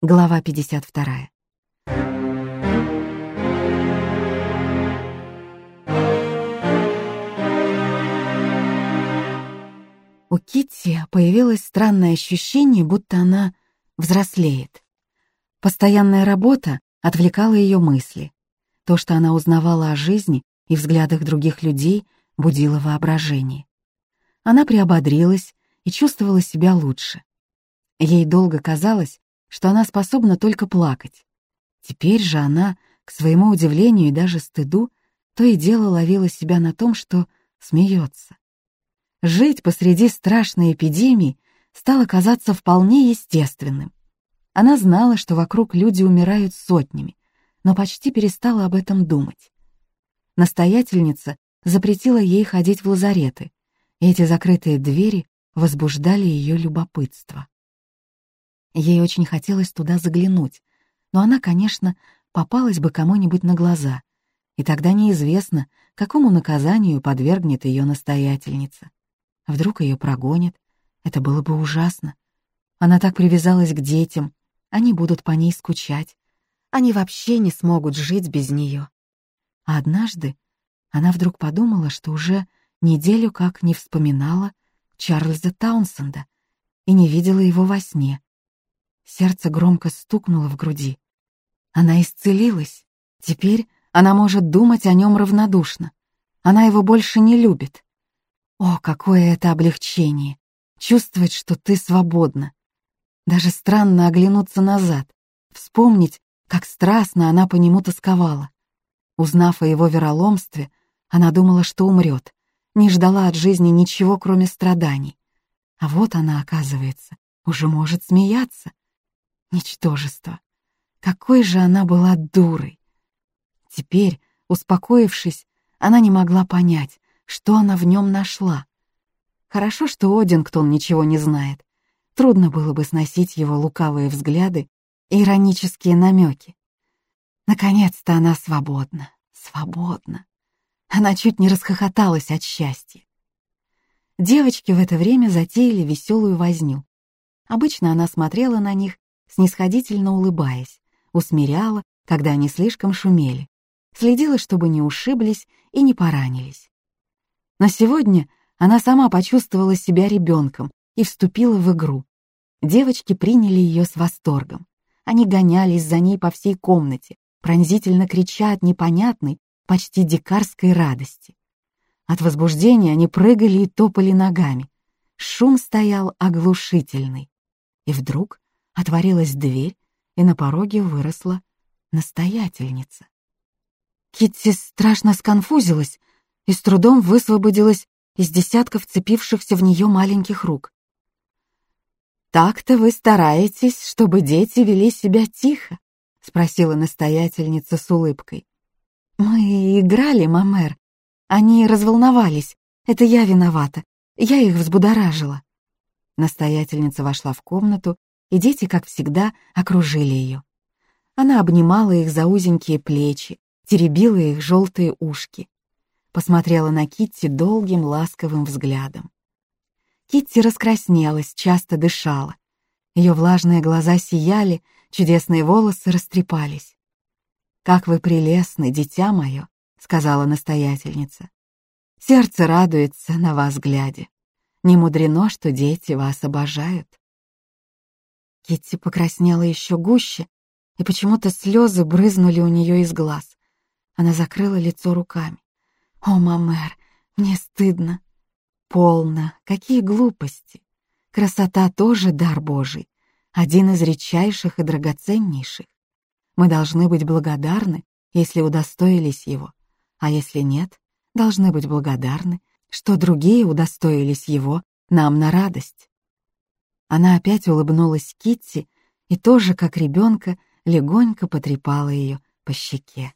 Глава 52. У Китти появилось странное ощущение, будто она взрослеет. Постоянная работа отвлекала ее мысли. То, что она узнавала о жизни и взглядах других людей, будило воображение. Она приободрилась и чувствовала себя лучше. Ей долго казалось, что она способна только плакать. Теперь же она, к своему удивлению и даже стыду, то и дело ловила себя на том, что смеется. Жить посреди страшной эпидемии стало казаться вполне естественным. Она знала, что вокруг люди умирают сотнями, но почти перестала об этом думать. Настоятельница запретила ей ходить в лазареты, и эти закрытые двери возбуждали ее любопытство. Ей очень хотелось туда заглянуть, но она, конечно, попалась бы кому-нибудь на глаза, и тогда неизвестно, какому наказанию подвергнет ее настоятельница. Вдруг ее прогонят, это было бы ужасно. Она так привязалась к детям, они будут по ней скучать, они вообще не смогут жить без нее. А однажды она вдруг подумала, что уже неделю как не вспоминала Чарльза Таунсенда и не видела его во сне. Сердце громко стукнуло в груди. Она исцелилась. Теперь она может думать о нем равнодушно. Она его больше не любит. О, какое это облегчение! Чувствовать, что ты свободна. Даже странно оглянуться назад, вспомнить, как страстно она по нему тосковала. Узнав о его вероломстве, она думала, что умрет, не ждала от жизни ничего, кроме страданий. А вот она, оказывается, уже может смеяться. Ничтожество. Какой же она была дурой. Теперь, успокоившись, она не могла понять, что она в нем нашла. Хорошо, что Одингтон ничего не знает. Трудно было бы сносить его лукавые взгляды и иронические намеки. Наконец-то она свободна, свободна. Она чуть не расхохоталась от счастья. Девочки в это время затеяли веселую возню. Обычно она смотрела на них снисходительно улыбаясь, усмиряла, когда они слишком шумели, следила, чтобы не ушиблись и не поранились. Но сегодня она сама почувствовала себя ребенком и вступила в игру. Девочки приняли ее с восторгом. Они гонялись за ней по всей комнате, пронзительно крича от непонятной, почти дикарской радости. От возбуждения они прыгали и топали ногами. Шум стоял оглушительный. И вдруг Отворилась дверь, и на пороге выросла настоятельница. Китти страшно сконфузилась и с трудом высвободилась из десятков вцепившихся в нее маленьких рук. «Так-то вы стараетесь, чтобы дети вели себя тихо?» — спросила настоятельница с улыбкой. «Мы играли, мамер. Они разволновались. Это я виновата. Я их взбудоражила». Настоятельница вошла в комнату и дети, как всегда, окружили ее. Она обнимала их за узенькие плечи, теребила их желтые ушки. Посмотрела на Китти долгим ласковым взглядом. Китти раскраснелась, часто дышала. Ее влажные глаза сияли, чудесные волосы растрепались. «Как вы прелестны, дитя мое», — сказала настоятельница. «Сердце радуется на вас глядя. Не мудрено, что дети вас обожают». Китти покраснела еще гуще, и почему-то слезы брызнули у нее из глаз. Она закрыла лицо руками. «О, мамер, мне стыдно». «Полно, какие глупости. Красота тоже дар Божий, один из редчайших и драгоценнейших. Мы должны быть благодарны, если удостоились его, а если нет, должны быть благодарны, что другие удостоились его нам на радость. Она опять улыбнулась Китти и тоже, как ребенка, легонько потрепала ее по щеке.